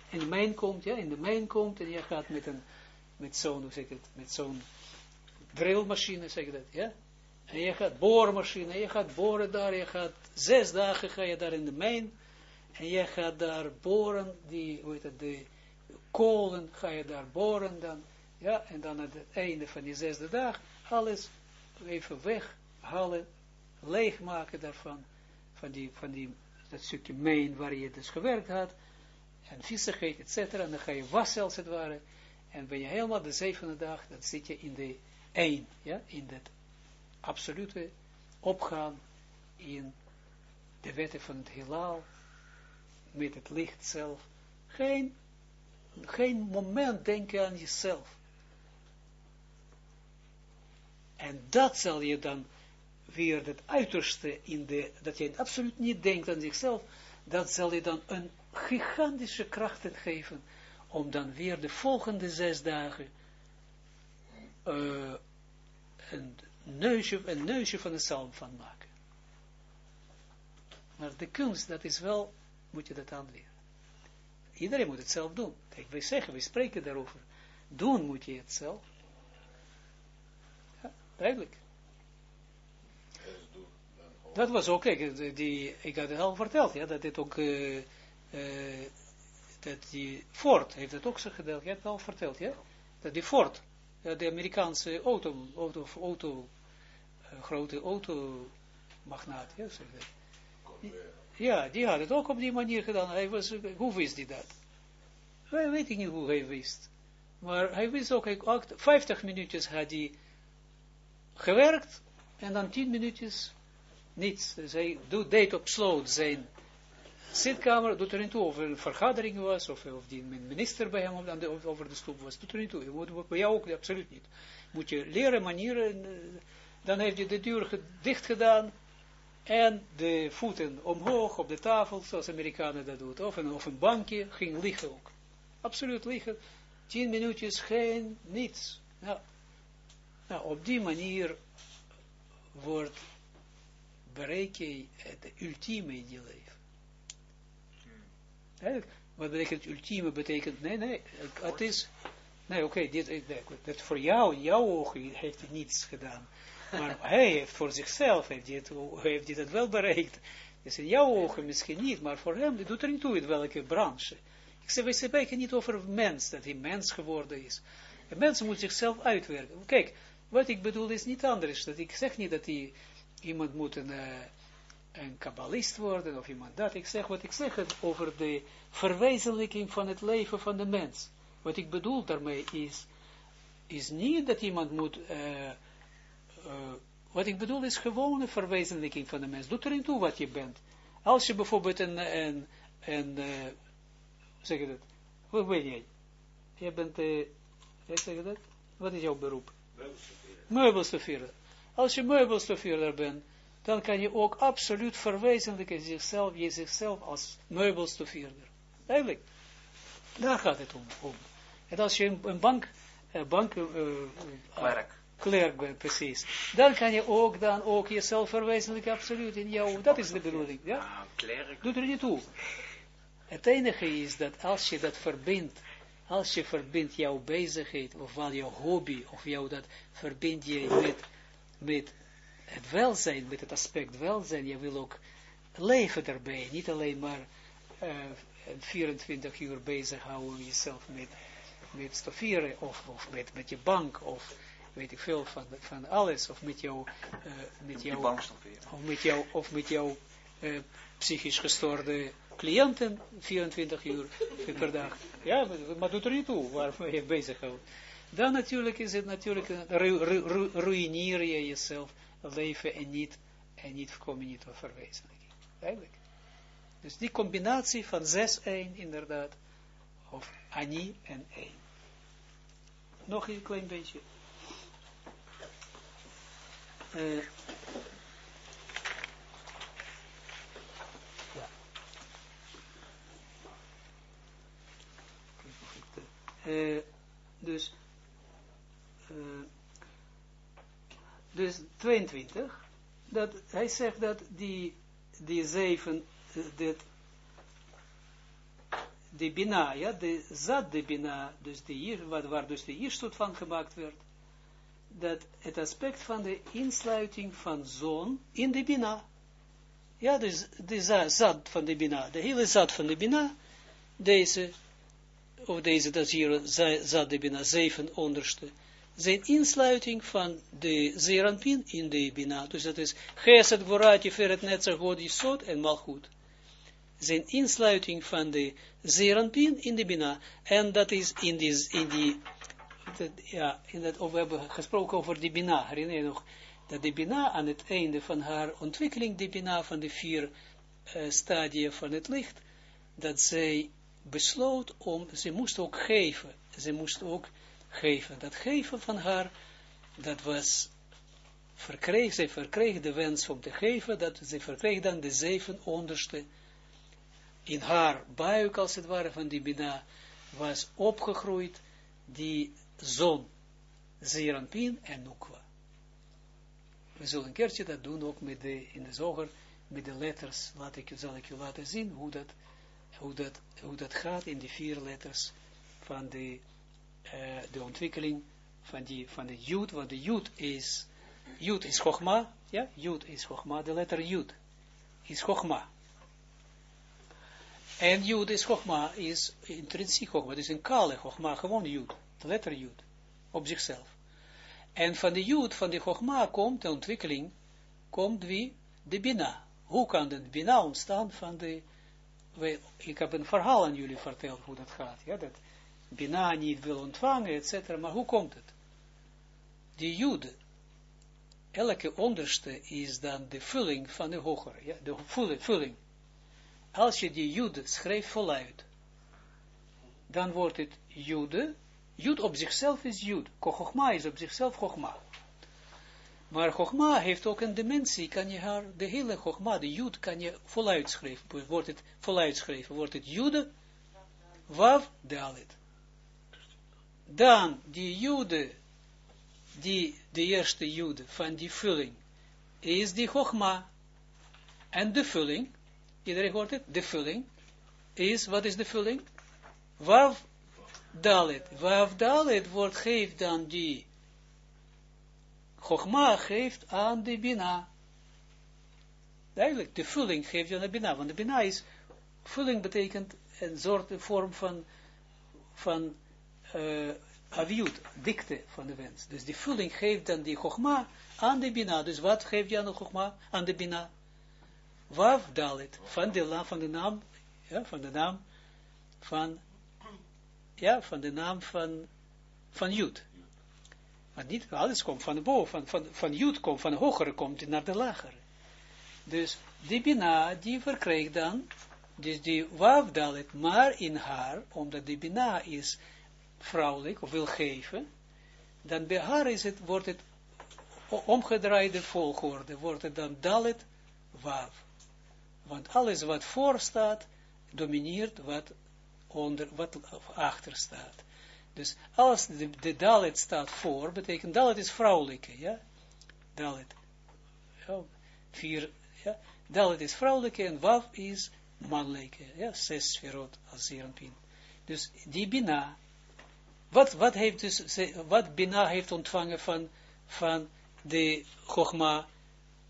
S1: in de mijn komt, ja, in de mijn komt en je gaat met een, met zo'n, hoe zeg het, met zo'n drillmachine, zeg ik dat, ja. En je gaat boormachine, je gaat boren daar, je gaat, zes dagen ga je daar in de mijn, en je gaat daar boren, die, hoe heet het, de kolen ga je daar boren dan, ja, en dan aan het einde van die zesde dag, alles even weghalen, leegmaken daarvan, van, die, van die, dat stukje meen waar je dus gewerkt had, en viezigheid, et cetera, en dan ga je wassen als het ware, en ben je helemaal de zevende dag, dan zit je in de één, ja, in dat absolute opgaan in de wetten van het heelal, met het licht zelf, geen, geen moment denken aan jezelf. En dat zal je dan weer het uiterste in de, dat je absoluut niet denkt aan zichzelf, dat zal je dan een gigantische kracht geven, om dan weer de volgende zes dagen uh, een, neusje, neusje van de psalm van maken. Maar de kunst, dat is wel, moet je dat aanleren. Iedereen moet het zelf doen. Kijk, wij zeggen, wij spreken daarover. Doen moet je het zelf. Duidelijk. Dat was ook, die, ik had het al verteld, ja, dat dit ook, uh, uh, dat die Ford heeft het ook zo gedaan, je hebt het al verteld, ja, dat die Ford, de Amerikaanse auto, auto, auto uh, grote automagnaat, ja, zeg ja, die had het ook op die manier gedaan, hij was, hoe wist hij dat? Wij weet ik niet hoe hij wist, maar hij wist ook, hij, 50 minuutjes had hij gewerkt en dan tien minuutjes niets. Hij doet, deed op sloot zijn zitkamer, doet er niet toe of er een vergadering was, of, of die minister bij hem over de stoep was, doet er niet toe. Je moet, bij jou ook absoluut niet. Moet je leren manieren, eh, dan heeft je de deur dicht gedaan en de voeten omhoog op de tafel, zoals Amerikanen dat doen, of een, of een bankje, ging liggen ook. Absoluut liggen, tien minuutjes, geen, niets. Ja. Nou, op die manier wordt, bereik je het ultieme in je leven. Hmm. Wat betekent ultieme? Betekent, nee, nee, het is, nee, oké, okay, dit, dit, voor jou, in jouw ogen, heeft hij niets gedaan. Maar (laughs) hij heeft voor zichzelf, heeft hij het, heeft hij het wel bereikt. Dus in jouw ogen misschien niet, maar voor hem, doet er niet toe in welke branche. Ik zeg, we spreken niet over mens, dat hij mens geworden is. Een mens moet zichzelf uitwerken. Kijk, wat ik bedoel is niet anders. Dat ik zeg niet dat iemand moet een, uh, een kabbalist worden of iemand dat. Ik zeg wat ik zeg over de verwezenlijking van het leven van de mens. Wat ik bedoel daarmee is, is niet dat iemand moet, uh, uh, wat ik bedoel is gewone verwezenlijking van de mens. Doe erin toe wat je bent. Als je bijvoorbeeld een, een, een zeg je dat, hoe ben jij? Je bent, uh, zeg je dat? Wat is jouw beroep? Meubelstofeerder. Als je meubelstofeerder bent, dan kan je ook absoluut verwezenlijken zichzelf, je zichzelf als meubelstofeerder. Eigenlijk. Daar gaat het om. om. En als je een, bank, een bank uh,
S2: Klerk.
S1: klerk bent, precies, dan kan je ook dan ook jezelf verwezenlijken, absoluut in jou. Dat is de bedoeling. Ja?
S2: Ah, klerk.
S1: Doet er niet toe. Het enige is dat als je dat verbindt, als je verbindt jouw bezigheid, of wel jouw hobby, of jouw dat verbind je met, met het welzijn, met het aspect welzijn, je wil ook leven erbij, niet alleen maar uh, 24 uur bezighouden jezelf met, met stofferen, of, of met, met je bank, of weet ik veel van, van alles, of met jou, uh, met jou, of met jou, of met jou uh, psychisch gestoorde cliënten 24 uur per dag. Ja, maar doet er niet toe waar je bezig houdt. Dan natuurlijk is het natuurlijk, ru, ru, ru, ruïneer je jezelf leven en niet, en niet kom je niet tot verwezenlijking. Eigenlijk. Dus die combinatie van 6-1 inderdaad, of Ani en 1. Nog een klein beetje. Uh, dus, uh, dus 22, dat hij zegt dat die, die zeven, dat, de bina, ja, de zat de bina, dus de, wat, waar dus de ierstot van gemaakt werd, dat het aspect van de insluiting van zon in de bina, ja, dus de zat van de bina, de hele zat van de bina, deze of deze, dat hier zat de bina, zeven onderste, zijn insluiting van de zeranpin in de bina. Dus dat is Geset, Gvorati, Feret, Netzer, God, Yisod en Malchut. Zijn insluiting van de zeranpin in de bina. En dat is in die, in die ja, in dat, we hebben gesproken over de bina, herinner je nog, dat de bina aan het einde van haar ontwikkeling, de bina van de vier uh, stadia van het licht, dat zij besloot om, ze moest ook geven, ze moest ook geven. Dat geven van haar, dat was, verkreeg, ze verkreeg de wens om te geven, dat ze verkreeg dan de zeven onderste, in haar buik, als het ware, van die Bina, was opgegroeid, die zon, Zeranpin en Nukwa. We zullen een keertje dat doen, ook met de, in de zoger, met de letters, laat ik, zal ik je laten zien, hoe dat hoe dat, hoe dat gaat in die vier letters van de, uh, de ontwikkeling van, die, van de Jud, want de Jud is, Jud is Chogma, ja, Jud is Chogma, de letter Jud is Chogma. En Jud is Chogma, is intrinsiek Chogma, dus een kale Chogma, gewoon Jud, de letter Jud, op zichzelf. En van de Jud, van de Chogma komt de ontwikkeling, komt wie? De Bina. Hoe kan de Bina ontstaan van de ik heb een verhaal aan jullie verteld hoe dat gaat, ja, dat Bina niet wil ontvangen, etc. Maar hoe komt het? Die jude, elke onderste is dan de vulling van de hogere, ja, de vulling. Als je die jude schrijft voluit, dan wordt het jude, jude op zichzelf is jude, kochma is op zichzelf chogma. Maar Chogma heeft ook een dimensie, kan je haar, de hele Chogma, de Jud, kan je voluit schrijven. Wordt het voluit schrijven, wordt het Jude, Wav, Dalit. Dan, die Jude, die, de eerste Jude van die vulling, is die Chogma. En de vulling, iedereen hoort het, de vulling, is, wat is de vulling? Wav, Dalit. Wav, Dalit wordt, geeft dan die Chogma geeft aan de Bina. Eigenlijk, de vulling geeft je aan de Bina, want de Bina is, vulling betekent een soort, vorm van, van uh, aviut, dikte van de wens. Dus die vulling geeft dan die Chogma aan de Bina. Dus wat geeft je aan de Chogma, aan de Bina? Wav Dalit, van de, van de naam, ja, van de naam van, ja, van de naam van, van Jud. Maar niet alles komt van boven, van, van, van komt, van de hogere komt naar de lagere. Dus die Bina, die verkrijgt dan, dus die wafdalet, maar in haar, omdat die Bina is vrouwelijk, of wil geven, dan bij haar is het, wordt het omgedraaide volgorde, wordt het dan dalet wav. Want alles wat voor staat, domineert wat, onder, wat achter staat. Dus als de, de dalet staat voor, betekent dalet is vrouwelijke, ja. Dalet. Ja, vier, ja. Dalet is vrouwelijke en wav is mannelijke, ja. Zes sferot als zerenpin. Dus die bina, wat, wat heeft dus, wat bina heeft ontvangen van, van de chogma,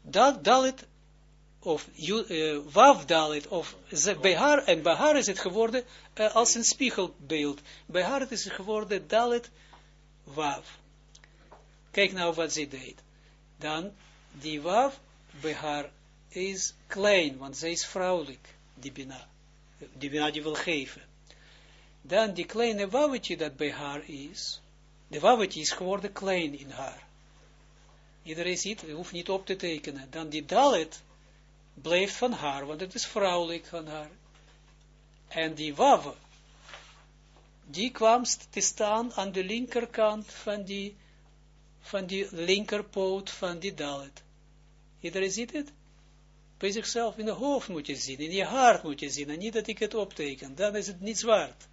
S1: dat dalet of eh, Wav Dalit, of bij haar, en bij haar is het geworden eh, als een spiegelbeeld. Bij haar is het geworden Dalit Wav. Kijk nou wat ze deed. Dan, die Wav bij haar is klein, want zij is vrouwelijk, die Bina. Die Bina die wil geven. Dan die kleine wawetje dat bij haar is, de wawetje is geworden klein in haar. Iedereen ziet, je hoeft niet op te tekenen. Dan die Dalit, blijft van haar, want het is vrouwelijk van haar. En die wav, die kwam te staan aan de linkerkant van die, van die linkerpoot van die dalet. Iedereen ziet het? Bij zichzelf in de hoofd moet je zien, in je hart moet je zien, en niet dat ik het opteken, dan is het niet waard.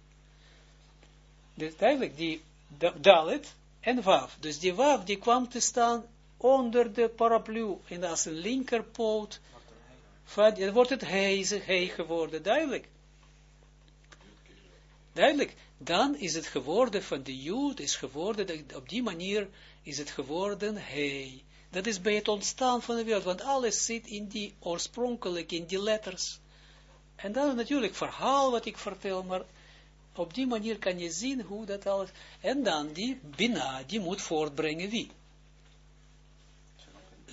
S1: Dus duidelijk, die da- dalet en wav. Dus die wav, die kwam te staan onder de paraplu, en als een linkerpoot, dan wordt het hij geworden, duidelijk. Duidelijk. Dan is het geworden van de Jood, is geworden, op die manier is het geworden hij. Dat is bij het ontstaan van de wereld, want alles zit in die oorspronkelijk, in die letters. En dan natuurlijk verhaal wat ik vertel, maar op die manier kan je zien hoe dat alles, en dan die Bina, die moet voortbrengen wie?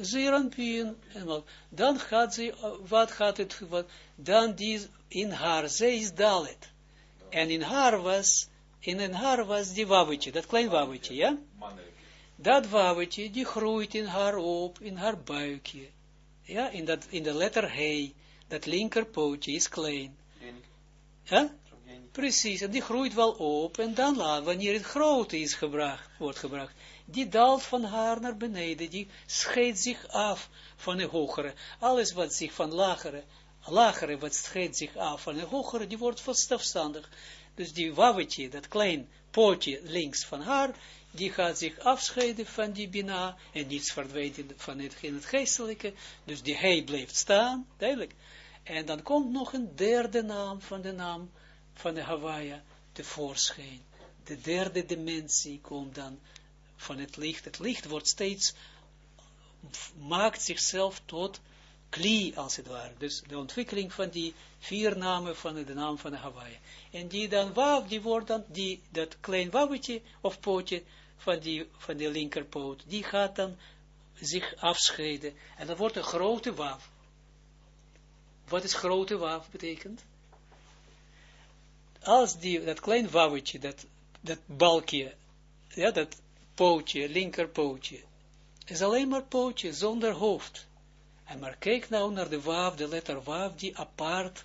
S1: Zeranpien, en dan gaat ze, uh, wat gaat het, wat, dan die in haar, zij is Dalet. En in haar was, in haar was die wawetje, dat klein wawetje, ja? Dat wawetje, die groeit in haar op, in haar buikje. Ja, in, dat, in de letter He, dat linkerpootje is klein. Ja? Precies, en die groeit wel op, en dan laat, wanneer het grote is gebracht, wordt gebracht, die daalt van haar naar beneden, die scheidt zich af van de hogere. Alles wat zich van lagere, lagere wat scheidt zich af van de hogere, die wordt zelfstandig. Dus die wawetje, dat klein pootje links van haar, die gaat zich afscheiden van die bina, en niets verdwijnt van het, in het geestelijke, dus die hij blijft staan, duidelijk. En dan komt nog een derde naam van de naam van de Hawaii tevoorschijn. De derde dimensie komt dan van het licht. Het licht wordt steeds, maakt zichzelf tot kli, als het ware. Dus de ontwikkeling van die vier namen van de naam van de Hawaii. En die dan wav, die wordt dan, die, dat klein wawetje of pootje van die, van die linkerpoot, die gaat dan zich afscheiden. En dat wordt een grote wav. Wat is grote wav betekent? Als die, dat klein wawetje, dat, dat balkje, ja, dat pootje, linkerpootje, is alleen maar pootje, zonder hoofd. En maar kijk nou naar de waaf, de letter waaf, die apart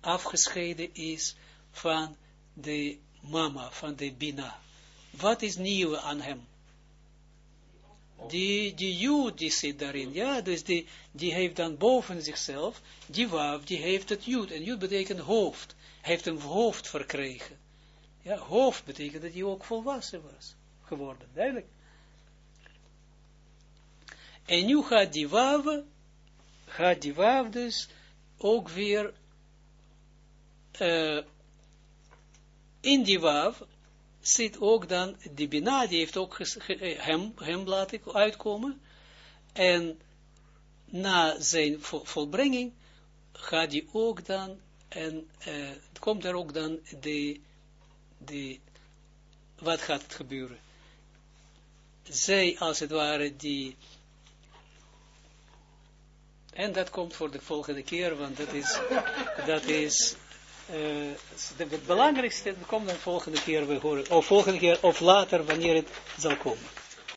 S1: afgescheiden is van de mama, van de bina. Wat is nieuw aan hem? Die, die jood die zit daarin, ja, dus die, die heeft dan boven zichzelf, die waaf, die heeft het jood, en jood betekent hoofd, heeft een hoofd verkregen. Ja, hoofd betekent dat hij ook volwassen was, geworden, duidelijk. En nu gaat die waaf, gaat die waaf dus ook weer uh, in die waaf zit ook dan, die Bina, die heeft ook hem, hem laten uitkomen, en na zijn vol, volbrenging gaat die ook dan, en uh, komt er ook dan de, de, wat gaat het gebeuren? Zij, als het ware, die, en dat komt voor de volgende keer, want dat is, dat is, uh, het belangrijkste, dat komt dan volgende keer, we horen, of volgende keer, of later, wanneer het zal komen.